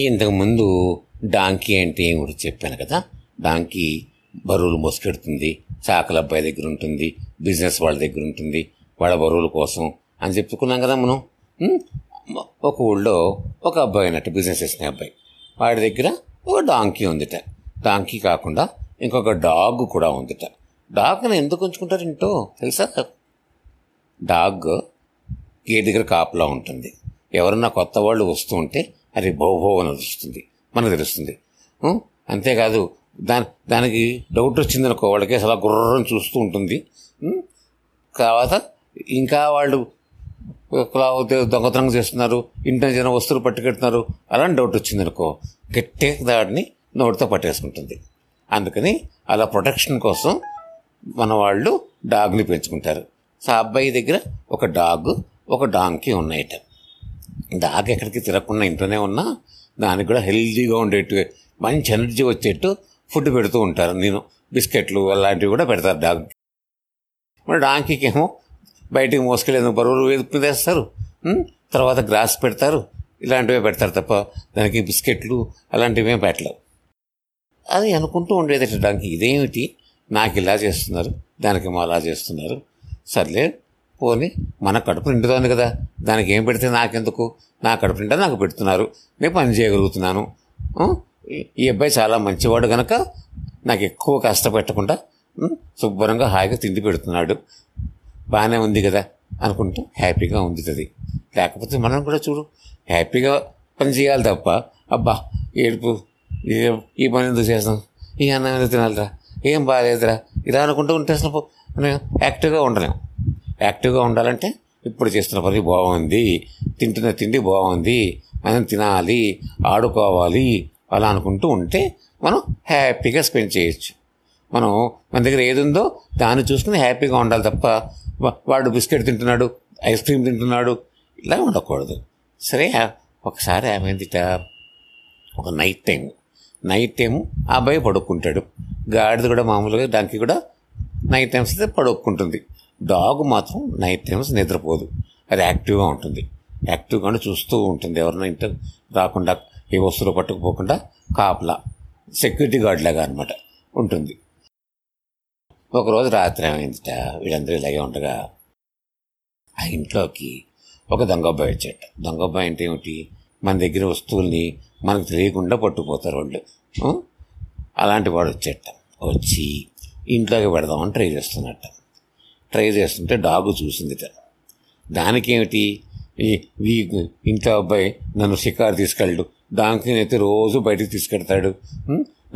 ఇంతకుముందు డాంకీ అంటే ఏం కూడా చెప్పాను కదా? డాంకీ బరువులు మోసుకెడుతుంది చాకల అబ్బాయి దగ్గర ఉంటుంది బిజినెస్ వాళ్ళ దగ్గర ఉంటుంది వాళ్ళ బరువుల కోసం అని చెప్పుకున్నాం కదా మనం? ఒక ఊళ్ళో ఒక అబ్బాయి అన్నట్టు బిజినెస్ చేసిన అబ్బాయి. వాడి దగ్గర ఒక డాంకీ ఉందిట. డాంకీ కాకుండా ఇంకొక డాగ్ కూడా ఉందిట. డాగ్ని ఎందుకు ఉంచుకుంటారు ఇంటో తెలుసా? డాగ్ గేట్ దగ్గర కాపలా ఉంటుంది. ఎవరన్నా కొత్త వాళ్ళు వస్తూ ఉంటే అది భోభో అని తెలుస్తుంది మనకు తెలుస్తుంది. అంతేకాదు దాని దానికి డౌట్ వచ్చిందనుకో వాళ్ళకి అసలు గుర్రం చూస్తూ ఉంటుంది. తర్వాత ఇంకా వాళ్ళు దొంగతనం చేస్తున్నారు ఇంటి జనం వస్తువులు పట్టుకెడుతున్నారు అలాంటి డౌట్ వచ్చిందనుకో గట్టే దాడిని నోటితో పట్టేసుకుంటుంది. అందుకని అలా ప్రొటెక్షన్ కోసం మన వాళ్ళు డాగ్ని పెంచుకుంటారు. సో అబ్బాయి దగ్గర ఒక డాగ్ ఒక డాంకి ఉన్నాయట దాకా ఎక్కడికి తిరగకుండా ఇంట్లోనే ఉన్నా దానికి కూడా హెల్తీగా ఉండేట్టు మంచి ఎనర్జీ వచ్చేట్టు ఫుడ్ పెడుతూ ఉంటారు. నేను బిస్కెట్లు అలాంటివి కూడా పెడతారు డాగ్ మరి డాంకీకి ఏమో బయటికి మోసుకెళ్ళేందుకు బరువులు వేపు వేస్తారు. తర్వాత గ్రాస్ పెడతారు. ఇలాంటివే పెడతారు తప్ప దానికి బిస్కెట్లు అలాంటివి ఏం పెట్టలేవు. అది అనుకుంటూ ఉండేది డాంకి. ఇదేమిటి? నాకు ఇలా చేస్తున్నారు దానికి మా అలా చేస్తున్నారు. సర్లే పోని మన కడుపు నిండుతోంది కదా. దానికి ఏం పెడితే నాకెందుకు? నా కడుపు నిండా నాకు పెడుతున్నారు. నేను పని చేయగలుగుతున్నాను. ఈ- అబ్బాయి చాలా మంచివాడు కనుక నాకు ఎక్కువ కష్టపెట్టకుండా శుభ్రంగా హాయిగా తిండి పెడుతున్నాడు. బాగానే ఉంది కదా అనుకుంటూ హ్యాపీగా ఉంది అది లేకపోతే మనం కూడా చూడు హ్యాపీగా పని చేయాలి తప్ప అబ్బా ఏడుపు ఈ పని ఎందుకు చేస్తాం? ఈ అన్నం ఎందుకు తినాలిరా? ఏం బాగాలేదురా ఇలా అనుకుంటూ ఉంటే అసలు యాక్టివ్గా ఉండలేం. యాక్టివ్గా ఉండాలంటే ఇప్పుడు చేస్తున్న పని బాగుంది తింటున్న తిండి బాగుంది మనం తినాలి. ఆడుకోవాలి. అలా అనుకుంటూ ఉంటే మనం హ్యాపీగా స్పెండ్ చేయొచ్చు. మనం మన దగ్గర ఏది ఉందో దాన్ని చూసుకుని హ్యాపీగా ఉండాలి తప్ప వాడు బిస్కెట్ తింటున్నాడు ఐస్ క్రీమ్ తింటున్నాడు ఇలా ఉండకూడదు. సరే ఒకసారి ఏమైందిట ఒక నైట్ టైం నైట్ టైం ఆ అబ్బాయి పడుకుంటాడు. గాడిద కూడా మామూలుగా దానికి కూడా నైట్ టైమ్స్ అయితే పడుకుంటుంది. డాగ్ మాత్రం నైట్ టైమ్స్ నిద్రపోదు. అది యాక్టివ్గా ఉంటుంది. యాక్టివ్గానే చూస్తూ ఉంటుంది. ఎవరైనా ఇంట రాకుండా ఏ వస్తువులు పట్టుకుపోకుండా కాపలా సెక్యూరిటీ గార్డ్ లాగా అనమాట ఉంటుంది. ఒకరోజు రాత్రి ఏమైందిట? వీళ్ళందరూ ఇలాగే ఉండగా ఆ ఇంట్లోకి ఒక దొంగబ్బాయి వచ్చాట దొంగబ్బాయి అంటే ఏమిటి? మన దగ్గర వస్తువుల్ని మనకు తెలియకుండా పట్టుకుపోతారు వాళ్ళు. అలాంటి వాడు వచ్చేట వచ్చి ఇంట్లోకి పెడదామని ట్రై చేస్తున్నట్ట ట్రై చేస్తుంటే డాగు చూసిందిట దానికేమిటి? ఈ ఈ ఇంట్లో అబ్బాయి నన్ను షికారు తీసుకెళ్ళడు. దానికి అయితే రోజు బయటికి తీసుకెడతాడు.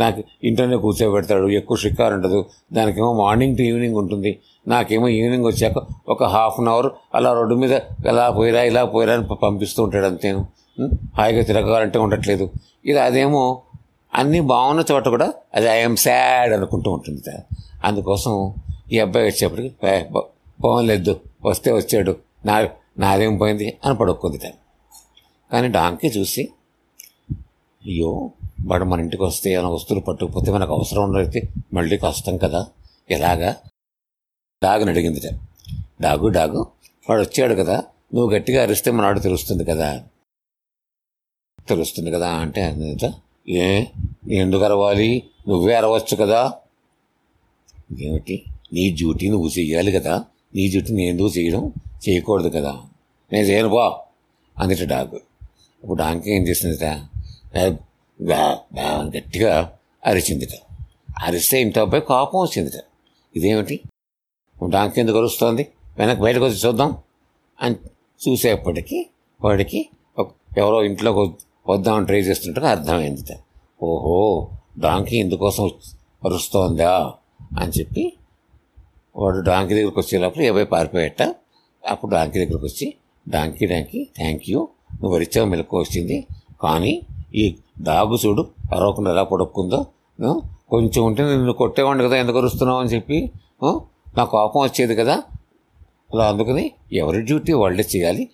నాకు ఇంట్లోనే కూర్చోబెడతాడు. ఎక్కువ షికారు ఉండదు. దానికేమో మార్నింగ్ టు ఈవినింగ్ ఉంటుంది. నాకేమో ఈవినింగ్ వచ్చాక ఒక హాఫ్ అన్ అవర్ అలా రోడ్డు మీద ఇలా పోయిరా ఇలా పోయిరా అని పంపిస్తూ ఉంటాడు అంతేను హాయిగా తిరగాలంటే ఉండట్లేదు. ఇది అదేమో అన్నీ బాగున్న చోట కూడా అది ఐఎమ్ సాడ్ అనుకుంటూ ఉంటుంది అందుకోసం ఈ అబ్బాయి వచ్చేప్పటికి పోవలేదు వస్తే వచ్చాడు నా నాదేం పోయింది? అని పడుక్కుంది తను. కానీ డాంకీ చూసి అయ్యో వాడు మన ఇంటికి వస్తే ఏమైనా వస్తువులు పట్టుకుపోతే మనకు అవసరం ఉండైతే మళ్ళీ కష్టం కదా ఎలాగా? డాగుని అడిగింది తను. డాగు డాగు వాడు వచ్చాడు కదా నువ్వు గట్టిగా అరిస్తే మనవాడు తెలుస్తుంది కదా. తెలుస్తుంది కదా అంటే ఏ ఎందుకు అరవాలి? నువ్వే అరవచ్చు కదా. ఏమిటి? నీ డ్యూటీ నువ్వు చేయాలి కదా. నీ డ్యూటీ నేను ఎందుకు చేయడం? చేయకూడదు కదా. నేను చేయను బా అందుట డాగ్. ఇప్పుడు డాంకి ఏం చేసిందిట? అని గట్టిగా అరిచిందిట. అరిస్తే ఇంత అబ్బాయి కోపం వచ్చిందిట. ఇదేమిటి? డాంకి ఎందుకు అరుస్తోంది? వెనక్కి బయటకు వచ్చి చూద్దాం. అని చూసేప్పటికీ వాడికి ఎవరో ఇంట్లోకి వద్దామని ట్రై చేస్తుంటే అర్థమైంది ఓహో డాంకి ఇందుకోసం అరుస్తోందా? అని చెప్పి వాడు డాంకీ దగ్గరికి వచ్చేటప్పుడు ఏవై పారిపోయేట. అప్పుడు డాంకీ దగ్గరికి వచ్చి డాంకీ డాంకి థ్యాంక్ యూ. నువ్వు వరిచావు మెలకు వచ్చింది. కానీ ఈ డాగు చూడు అరవకుండా ఎలా పడుక్కుందో. కొంచెం ఉంటే నిన్ను కొట్టేవాడిని కదా ఎందుకు అరుస్తున్నావు? అని చెప్పి నా కోపం వచ్చేది కదా. అలా అందుకని ఎవరి డ్యూటీ వాళ్ళే చేయాలి.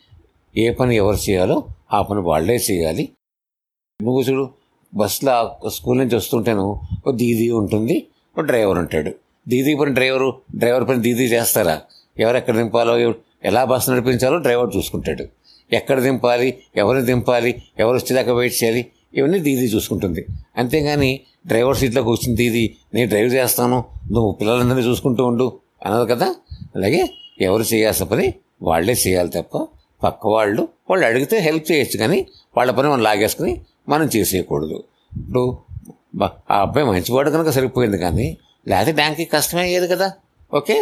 ఏ పని ఎవరు చేయాలో ఆ పని వాళ్ళే చేయాలి. నువ్వు చూడు బస్సులో స్కూల్ నుంచి వస్తుంటేను ఓ దీది ఉంటుంది. ఓ డ్రైవర్ ఉంటాడు. దీదీ పని డ్రైవరు డ్రైవర్ పని దీదీ చేస్తారా? ఎవరు ఎక్కడ దింపాలో ఎలా బస్సు నడిపించాలో డ్రైవర్ చూసుకుంటాడు. ఎక్కడ దింపాలి ఎవరిని దింపాలి ఎవరు వచ్చేదాకా వెయిట్ చేయాలి ఇవన్నీ దీదీ చూసుకుంటుంది. అంతేగాని డ్రైవర్ సీట్లో కూర్చుని దీది నేను డ్రైవ్ చేస్తాను నువ్వు పిల్లలందరినీ చూసుకుంటూ ఉండు అన్నది కదా? అలాగే ఎవరు చేయాల్సిన పని వాళ్ళే చేయాలి తప్ప పక్క వాళ్ళు వాళ్ళు అడిగితే హెల్ప్ చేయొచ్చు కానీ వాళ్ళ పని మనం లాగేసుకుని మనం చేసేయకూడదు. ఇప్పుడు ఆ అబ్బాయి మంచివాడు కనుక సరిపోయింది కానీ లేకపోతే బ్యాంక్కి కష్టమయ్యేది కదా. ఓకే